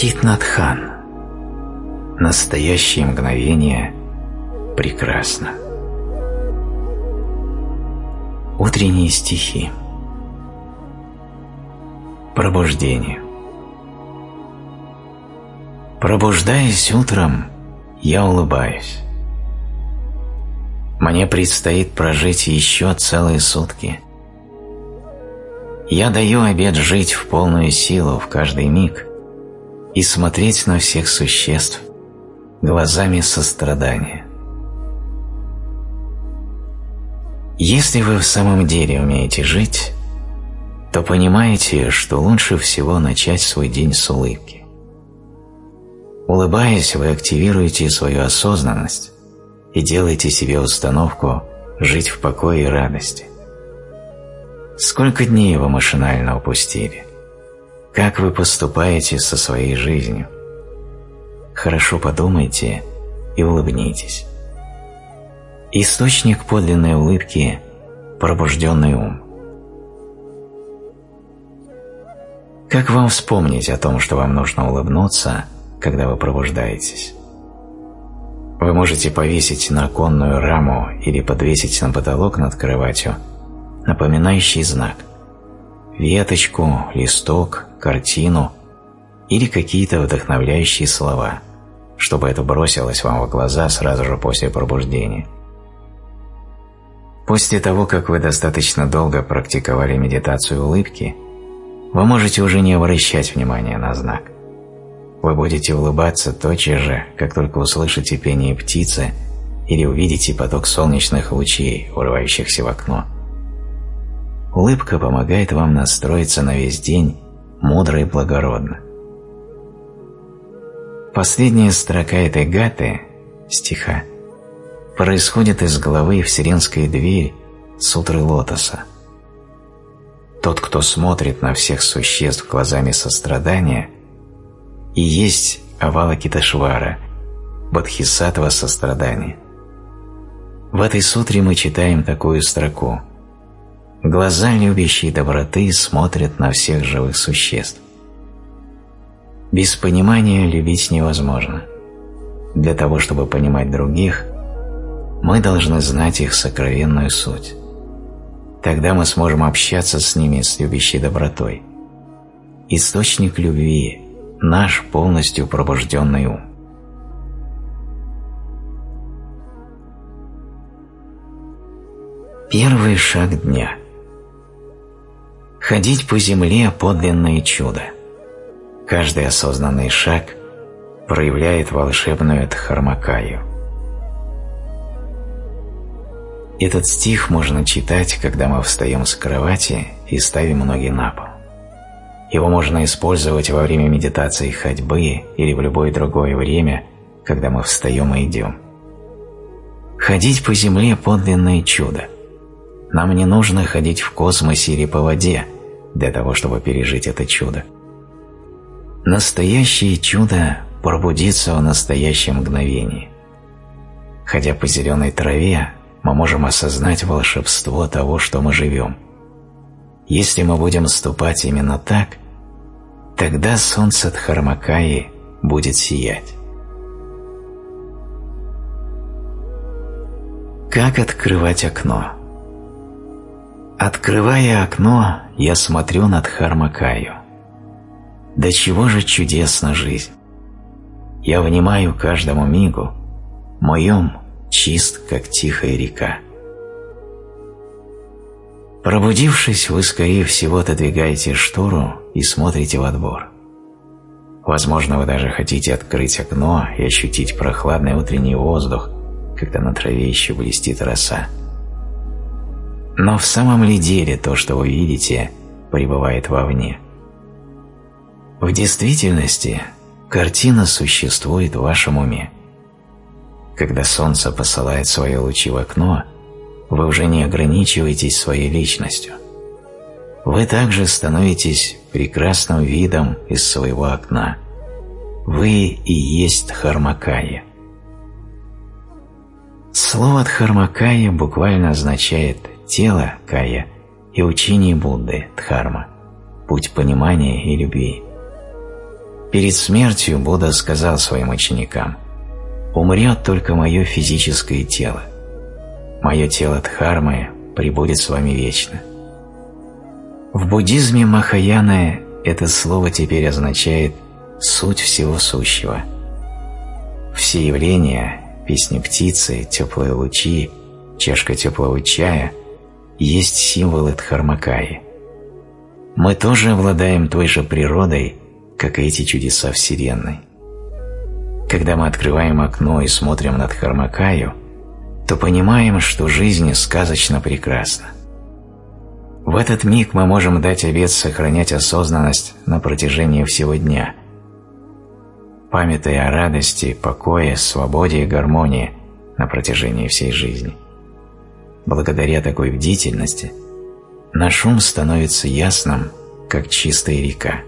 Титнатхан. Настоящее мгновение прекрасно. Утренние стихи. Пробуждение. Пробуждаясь утром, я улыбаюсь. Мне предстоит прожить еще целые сутки. Я даю обед жить в полную силу в каждый миг и смотреть на всех существ глазами сострадания. Если вы в самом деле умеете жить, то понимаете, что лучше всего начать свой день с улыбки. Улыбаясь, вы активируете свою осознанность и делаете себе установку жить в покое и радости. Сколько дней вы машинально упустили? Как вы поступаете со своей жизнью? Хорошо подумайте и улыбнитесь. Источник подлинной улыбки – пробужденный ум. Как вам вспомнить о том, что вам нужно улыбнуться, когда вы пробуждаетесь? Вы можете повесить на оконную раму или подвесить на потолок над кроватью напоминающий знак – веточку, листок, картину или какие-то вдохновляющие слова, чтобы это бросилось вам в глаза сразу же после пробуждения. После того, как вы достаточно долго практиковали медитацию улыбки, вы можете уже не обращать внимания на знак. Вы будете улыбаться тотчас же, как только услышите пение птицы или увидите поток солнечных лучей, урывающихся в окно. Улыбка помогает вам настроиться на весь день мудро и благородно. Последняя строка этой гаты, стиха, происходит из главы «Вселенская дверь» Сутры Лотоса. Тот, кто смотрит на всех существ глазами сострадания, и есть Авалакиташвара, Бодхисаттва сострадания. В этой сутре мы читаем такую строку – Глаза любящей доброты смотрят на всех живых существ. Без понимания любить невозможно. Для того, чтобы понимать других, мы должны знать их сокровенную суть. Тогда мы сможем общаться с ними с любящей добротой. Источник любви – наш полностью пробужденный ум. Первый шаг дня – Ходить по земле – подлинное чудо. Каждый осознанный шаг проявляет волшебную Дхармакаю. Этот стих можно читать, когда мы встаем с кровати и ставим ноги на пол. Его можно использовать во время медитации ходьбы или в любое другое время, когда мы встаем и идем. Ходить по земле – подлинное чудо. Нам не нужно ходить в космосе или по воде – для того, чтобы пережить это чудо. Настоящее чудо пробудится в настоящем мгновении. Ходя по зеленой траве, мы можем осознать волшебство того, что мы живем. Если мы будем ступать именно так, тогда солнце Дхармакаи будет сиять. Как открывать окно? Открывая окно, я смотрю над Хармакаю. Да чего же чудесна жизнь! Я внимаю каждому мигу, мой ум чист, как тихая река. Пробудившись, вы, скорее всего, отодвигаете штору и смотрите во двор. Возможно, вы даже хотите открыть окно и ощутить прохладный утренний воздух, когда на траве еще блестит роса. Но в самом ли деле то, что вы видите, пребывает вовне? В действительности картина существует в вашем уме. Когда солнце посылает свои лучи в окно, вы уже не ограничиваетесь своей личностью. Вы также становитесь прекрасным видом из своего окна. Вы и есть Дхармакая. Слово Дхармакая буквально означает тело – кая и учение Будды – дхарма, путь понимания и любви. Перед смертью Будда сказал своим ученикам «Умрет только мое физическое тело. Мое тело Дхармы пребудет с вами вечно». В буддизме Махаяны это слово теперь означает «суть всего сущего». Все явления, песни птицы, теплые лучи, чашка теплого чая есть символы Дхармакаи. Мы тоже обладаем той же природой, как и эти чудеса Вселенной. Когда мы открываем окно и смотрим над Дхармакаю, то понимаем, что жизнь сказочно прекрасна. В этот миг мы можем дать обет сохранять осознанность на протяжении всего дня, памятая о радости, покое, свободе и гармонии на протяжении всей жизни. Благодаря такой бдительности наш ум становится ясным, как чистая река.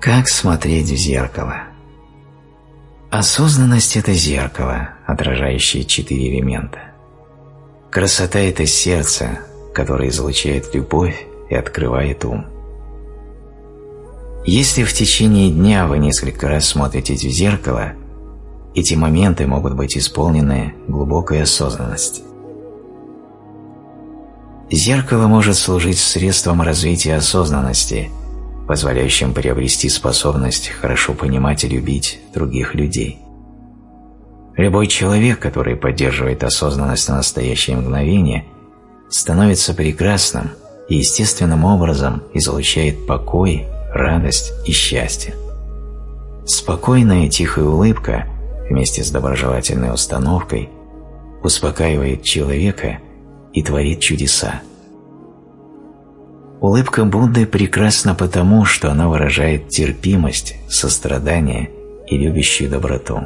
Как смотреть в зеркало? Осознанность – это зеркало, отражающее четыре элемента. Красота – это сердце, которое излучает любовь и открывает ум. Если в течение дня вы несколько раз смотритесь в зеркало, эти моменты могут быть исполнены глубокой осознанности. Зеркало может служить средством развития осознанности, позволяющим приобрести способность хорошо понимать и любить других людей. Любой человек, который поддерживает осознанность на настоящее мгновение, становится прекрасным и естественным образом излучает покой, радость и счастье. Спокойная тихая улыбка вместе с доброжелательной установкой успокаивает человека и творит чудеса. Улыбка Будды прекрасна потому, что она выражает терпимость, сострадание и любящую доброту.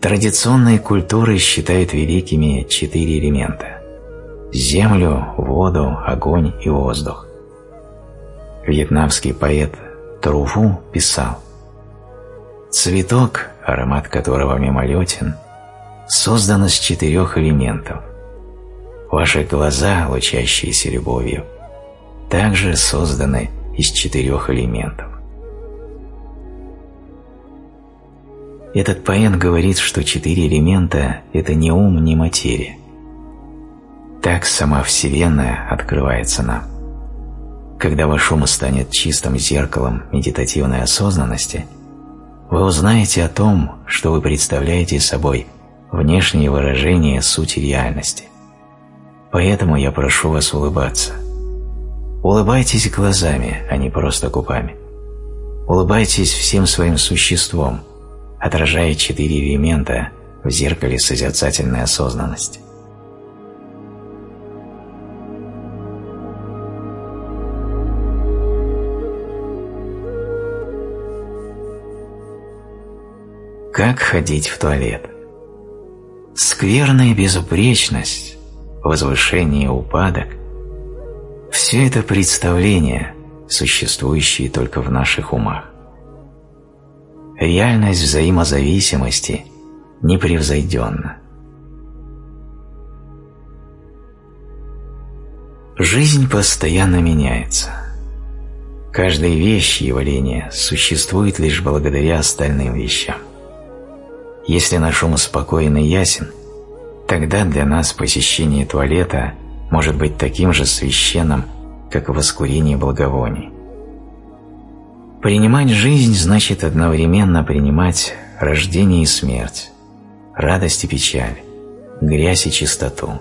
Традиционные культуры считают великими четыре элемента – землю, воду, огонь и воздух. Вьетнамский поэт Труву писал «Цветок, аромат которого мимолетен, создан из четырех элементов. Ваши глаза, лучащиеся любовью, также созданы из четырех элементов. Этот поэт говорит, что четыре элемента – это не ум, не материя. Так сама Вселенная открывается нам. Когда ваш ум станет чистым зеркалом медитативной осознанности, вы узнаете о том, что вы представляете собой внешнее выражение сути реальности. Поэтому я прошу вас улыбаться. Улыбайтесь глазами, а не просто губами. Улыбайтесь всем своим существом – отражая четыре элемента в зеркале созерцательной осознанности. Как ходить в туалет? Скверная безупречность, возвышение и упадок – все это представления, существующие только в наших умах. Реальность взаимозависимости непревзойденна. Жизнь постоянно меняется. Каждая вещь и явление существует лишь благодаря остальным вещам. Если наш ум спокоен и ясен, тогда для нас посещение туалета может быть таким же священным, как воскурение благовоний. Принимать жизнь значит одновременно принимать рождение и смерть, радость и печаль, грязь и чистоту.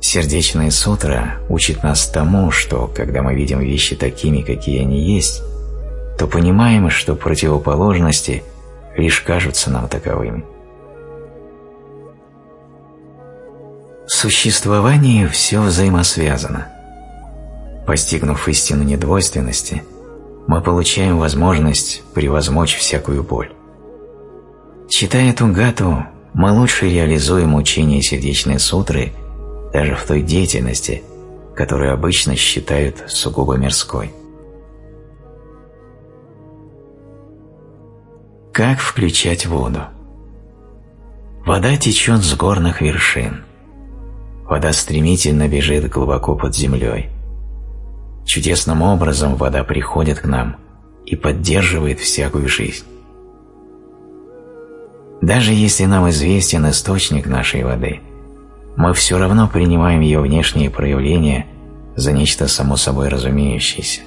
Сердечная сутра учит нас тому, что, когда мы видим вещи такими, какие они есть, то понимаем, что противоположности лишь кажутся нам таковыми. В существовании все взаимосвязано. Постигнув истину недвойственности – мы получаем возможность превозмочь всякую боль. Читая эту гату, мы лучше реализуем учение сердечной сутры даже в той деятельности, которую обычно считают сугубо мирской. Как включать воду? Вода течет с горных вершин. вода стремительно бежит глубоко под землей. Чудесным образом вода приходит к нам и поддерживает всякую жизнь. Даже если нам известен источник нашей воды, мы все равно принимаем ее внешние проявления за нечто само собой разумеющееся.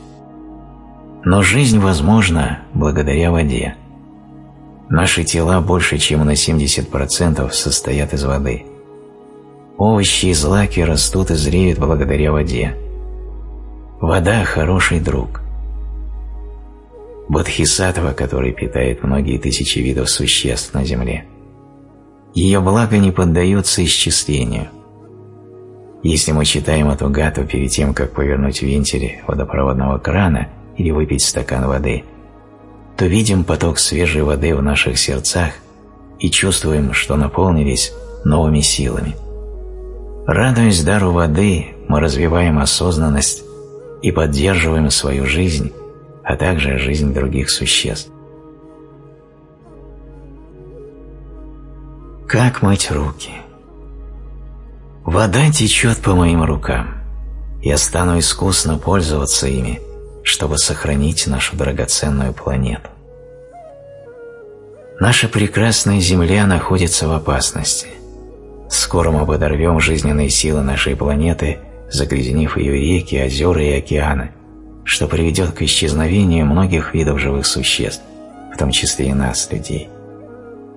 Но жизнь возможна благодаря воде. Наши тела больше чем на 70% состоят из воды. Овощи и злаки растут и зреют благодаря воде. Вода – хороший друг. Бодхисаттва, который питает многие тысячи видов существ на Земле. Ее благо не поддается исчислению. Если мы читаем эту гату перед тем, как повернуть вентили водопроводного крана или выпить стакан воды, то видим поток свежей воды в наших сердцах и чувствуем, что наполнились новыми силами. Радуясь дару воды, мы развиваем осознанность и поддерживаем свою жизнь а также жизнь других существ. Как мыть руки? Вода течет по моим рукам. Я стану искусно пользоваться ими, чтобы сохранить нашу драгоценную планету. Наша прекрасная Земля находится в опасности. Скоро мы подорвем жизненные силы нашей планеты, загрязнив ее реки, озера и океаны – что приведет к исчезновению многих видов живых существ, в том числе и нас, людей.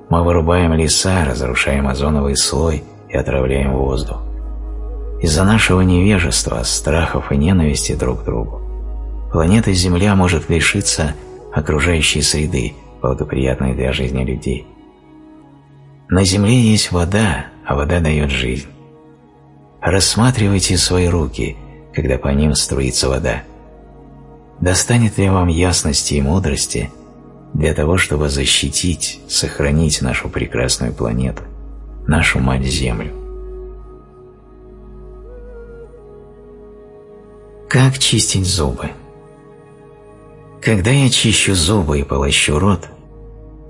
Мы вырубаем леса, разрушаем озоновый слой и отравляем воздух. Из-за нашего невежества, страхов и ненависти друг к другу планета Земля может лишиться окружающей среды, благоприятной для жизни людей. На Земле есть вода, а вода дает жизнь. Рассматривайте свои руки, когда по ним струится вода – достанет ли вам ясности и мудрости для того, чтобы защитить, сохранить нашу прекрасную планету, нашу Мать-Землю. Как чистить зубы? Когда я чищу зубы и полощу рот,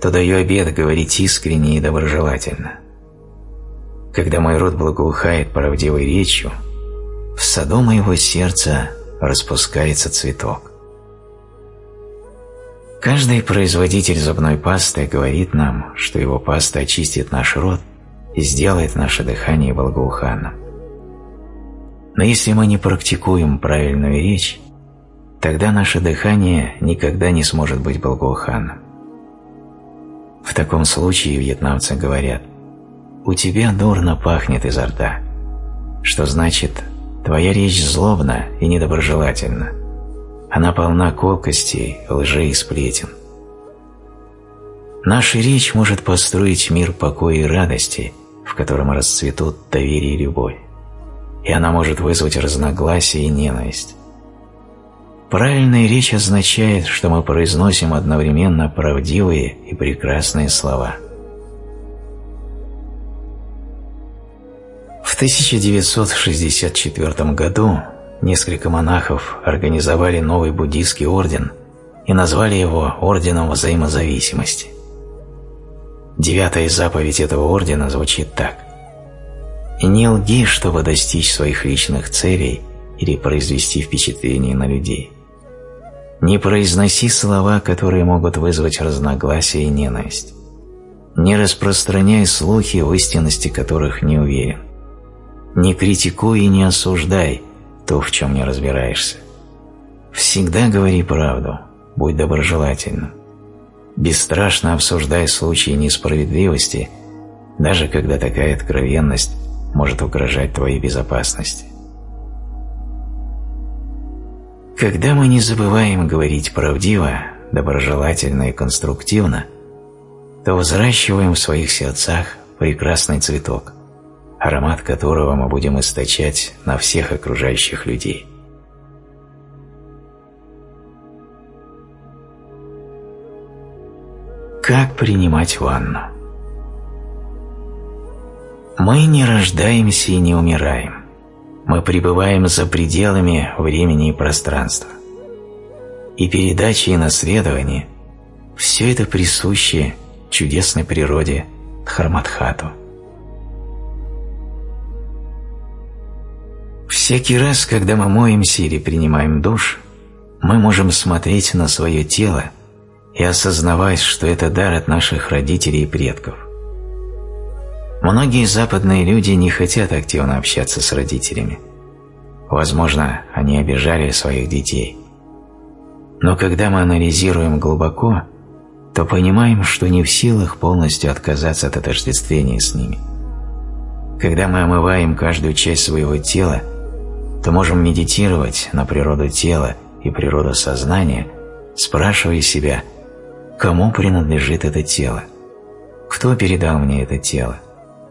то даю обед говорить искренне и доброжелательно. Когда мой рот благоухает правдивой речью, в саду моего сердца распускается цветок. Каждый производитель зубной пасты говорит нам, что его паста очистит наш рот и сделает наше дыхание благоуханным. Но если мы не практикуем правильную речь, тогда наше дыхание никогда не сможет быть благоуханным. В таком случае вьетнамцы говорят «У тебя дурно пахнет изо рта», что значит «твоя речь злобна и недоброжелательна». Она полна колкостей, лжи и сплетен. Наша речь может построить мир покоя и радости, в котором расцветут доверие и любовь, и она может вызвать разногласия и ненависть. Правильная речь означает, что мы произносим одновременно правдивые и прекрасные слова. В 1964 году несколько монахов организовали новый буддийский орден и назвали его Орденом Взаимозависимости. Девятая заповедь этого ордена звучит так. «Не лги, чтобы достичь своих личных целей или произвести впечатление на людей. Не произноси слова, которые могут вызвать разногласия и ненависть. Не распространяй слухи, в истинности которых не уверен. Не критикуй и не осуждай, то, в чем не разбираешься. Всегда говори правду, будь доброжелательным. Бесстрашно обсуждай случаи несправедливости, даже когда такая откровенность может угрожать твоей безопасности. Когда мы не забываем говорить правдиво, доброжелательно и конструктивно, то взращиваем в своих сердцах прекрасный цветок, аромат которого мы будем источать на всех окружающих людей. Как принимать ванну? Мы не рождаемся и не умираем. Мы пребываем за пределами времени и пространства. И передача и наследование – все это присуще чудесной природе Дхарматхату. Всякий раз, когда мы моемся или принимаем душ, мы можем смотреть на свое тело и осознавать, что это дар от наших родителей и предков. Многие западные люди не хотят активно общаться с родителями. Возможно, они обижали своих детей. Но когда мы анализируем глубоко, то понимаем, что не в силах полностью отказаться от отождествления с ними. Когда мы омываем каждую часть своего тела, то можем медитировать на природу тела и природу сознания, спрашивая себя, кому принадлежит это тело, кто передал мне это тело,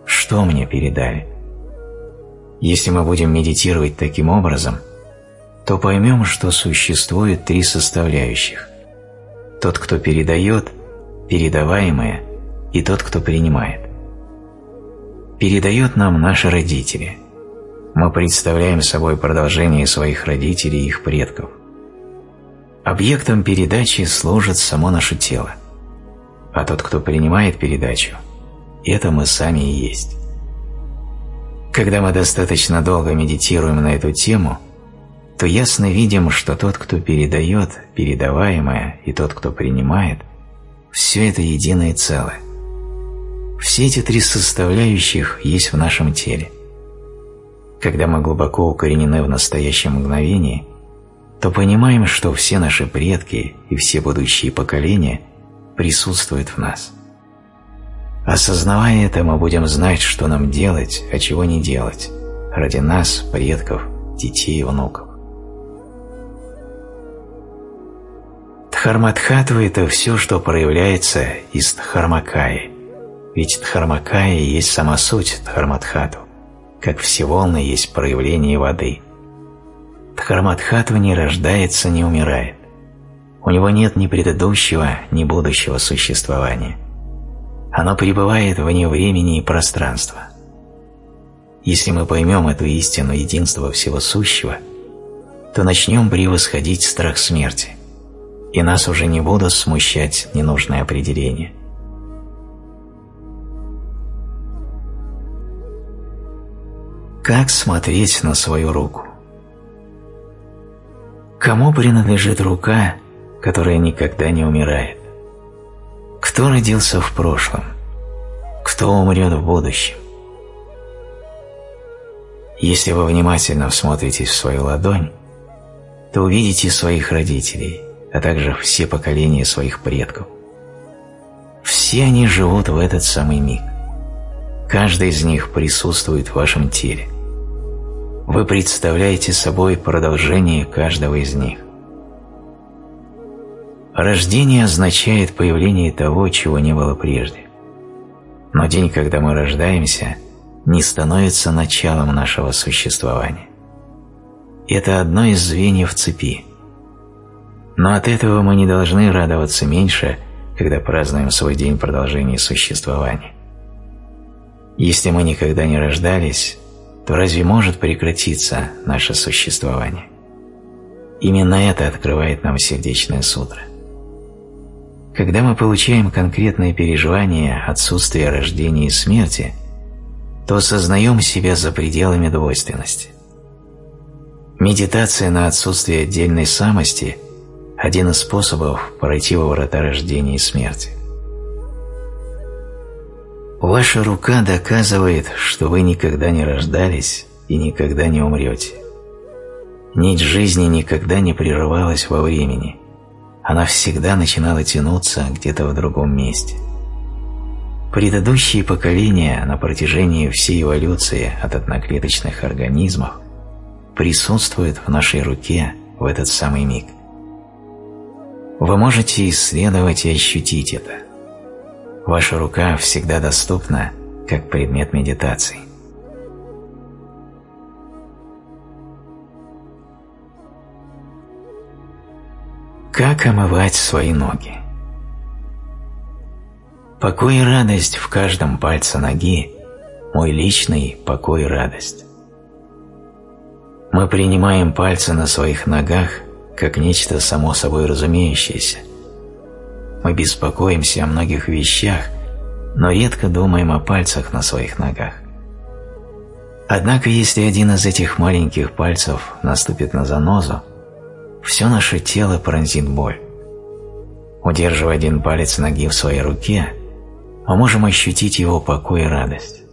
что мне передали. Если мы будем медитировать таким образом, то поймем, что существует три составляющих. Тот, кто передает, передаваемое и тот, кто принимает. Передает нам наши родители. Мы представляем собой продолжение своих родителей и их предков. Объектом передачи служит само наше тело, а тот, кто принимает передачу, это мы сами и есть. Когда мы достаточно долго медитируем на эту тему, то ясно видим, что тот, кто передает передаваемое, и тот, кто принимает, все это единое целое. Все эти три составляющих есть в нашем теле. Когда мы глубоко укоренены в настоящем мгновении, то понимаем, что все наши предки и все будущие поколения присутствуют в нас. Осознавая это, мы будем знать, что нам делать, а чего не делать, ради нас, предков, детей и внуков. Дхармадхатва – это все, что проявляется из Дхармакаи, ведь Дхармакая есть сама суть Дхармадхату, как все волны есть проявление воды. Дхармадхатва не рождается, не умирает. У него нет ни предыдущего, ни будущего существования – оно пребывает вне времени и пространства. Если мы поймем эту истину единства всего сущего, то начнем превосходить страх смерти, и нас уже не будут смущать ненужные определения. Как смотреть на свою руку? Кому принадлежит рука, которая никогда не умирает? Кто родился в прошлом? Кто умрет в будущем? Если вы внимательно всмотритесь в свою ладонь, то увидите своих родителей, а также все поколения своих предков. Все они живут в этот самый миг. Каждый из них присутствует в вашем теле. Вы представляете собой продолжение каждого из них. Рождение означает появление того, чего не было прежде. Но день, когда мы рождаемся, не становится началом нашего существования. Это одно из звеньев цепи. Но от этого мы не должны радоваться меньше, когда празднуем свой день продолжения существования. Если мы никогда не рождались, то разве может прекратиться наше существование? Именно это открывает нам сердечное сутра. Когда мы получаем конкретное переживание отсутствия рождения и смерти, то осознаем себя за пределами двойственности. Медитация на отсутствие отдельной самости – один из способов пройти во врата рождения и смерти. Ваша рука доказывает, что вы никогда не рождались и никогда не умрете. Нить жизни никогда не прерывалась во времени – она всегда начинала тянуться где-то в другом месте. Предыдущие поколения на протяжении всей эволюции от одноклеточных организмов присутствуют в нашей руке в этот самый миг. Вы можете исследовать и ощутить это. Ваша рука всегда доступна как предмет медитации. Как омывать свои ноги? Покой и радость в каждом пальце ноги – мой личный покой и радость. Мы принимаем пальцы на своих ногах как нечто само собой разумеющееся. Мы беспокоимся о многих вещах, но редко думаем о пальцах на своих ногах. Однако, если один из этих маленьких пальцев наступит на занозу, все наше тело пронзит боль. Удерживая один палец ноги в своей руке, мы можем ощутить его покой и радость.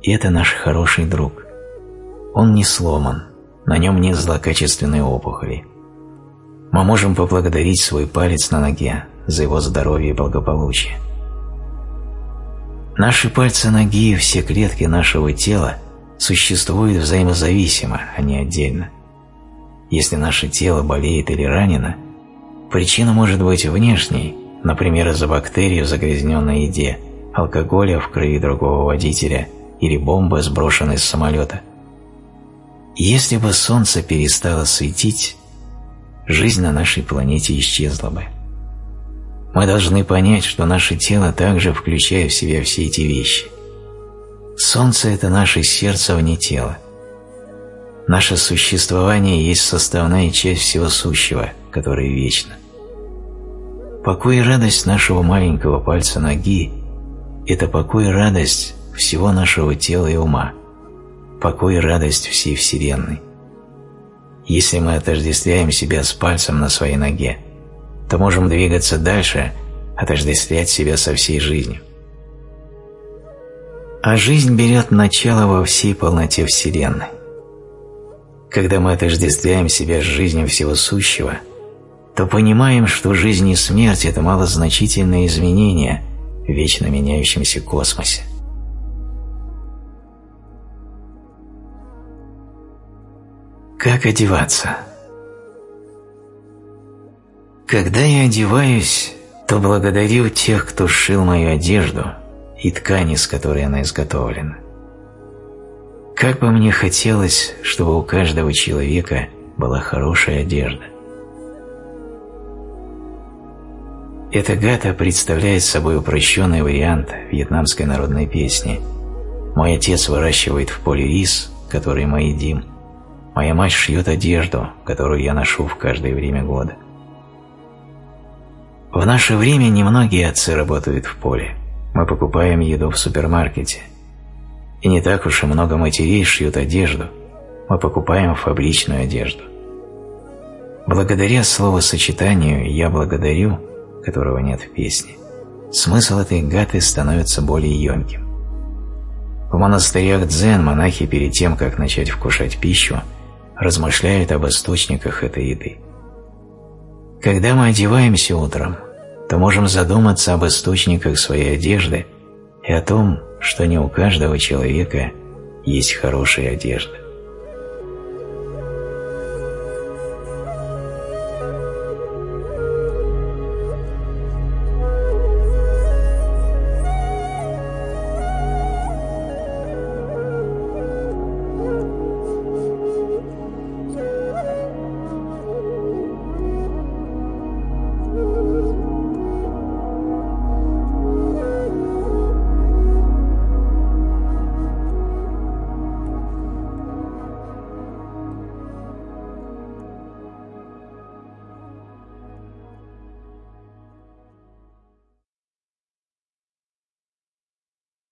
И это наш хороший друг. Он не сломан, на нем нет злокачественной опухоли. Мы можем поблагодарить свой палец на ноге за его здоровье и благополучие. Наши пальцы ноги и все клетки нашего тела существуют взаимозависимо, а не отдельно. Если наше тело болеет или ранено, причина может быть внешней, например, из-за бактерий в загрязненной еде, алкоголя в крови другого водителя или бомбы, сброшенной с самолета. Если бы солнце перестало светить, жизнь на нашей планете исчезла бы. Мы должны понять, что наше тело также включает в себя все эти вещи. Солнце – это наше сердце вне тела. Наше существование есть составная часть всего сущего, которое вечно. Покой и радость нашего маленького пальца ноги – это покой и радость всего нашего тела и ума, покой и радость всей Вселенной. Если мы отождествляем себя с пальцем на своей ноге, то можем двигаться дальше, отождествлять себя со всей жизнью. А жизнь берет начало во всей полноте Вселенной. Когда мы отождествляем себя с жизнью всего сущего, то понимаем, что жизнь и смерть – это малозначительные изменения в вечно меняющемся космосе. Как одеваться? Когда я одеваюсь, то благодарю тех, кто сшил мою одежду и ткани, из которой она изготовлена. Как бы мне хотелось, чтобы у каждого человека была хорошая одежда. Эта гата представляет собой упрощенный вариант вьетнамской народной песни. Мой отец выращивает в поле рис, который мы едим, Моя мать шьет одежду, которую я ношу в каждое время года. В наше время немногие отцы работают в поле. Мы покупаем еду в супермаркете. И не так уж и много матерей шьют одежду. Мы покупаем фабричную одежду. Благодаря словосочетанию «я благодарю», которого нет в песне, смысл этой гаты становится более емким. В монастырях дзен монахи перед тем, как начать вкушать пищу, размышляют об источниках этой еды. Когда мы одеваемся утром, то можем задуматься об источниках своей одежды и о том, что не у каждого человека есть хорошая одежда.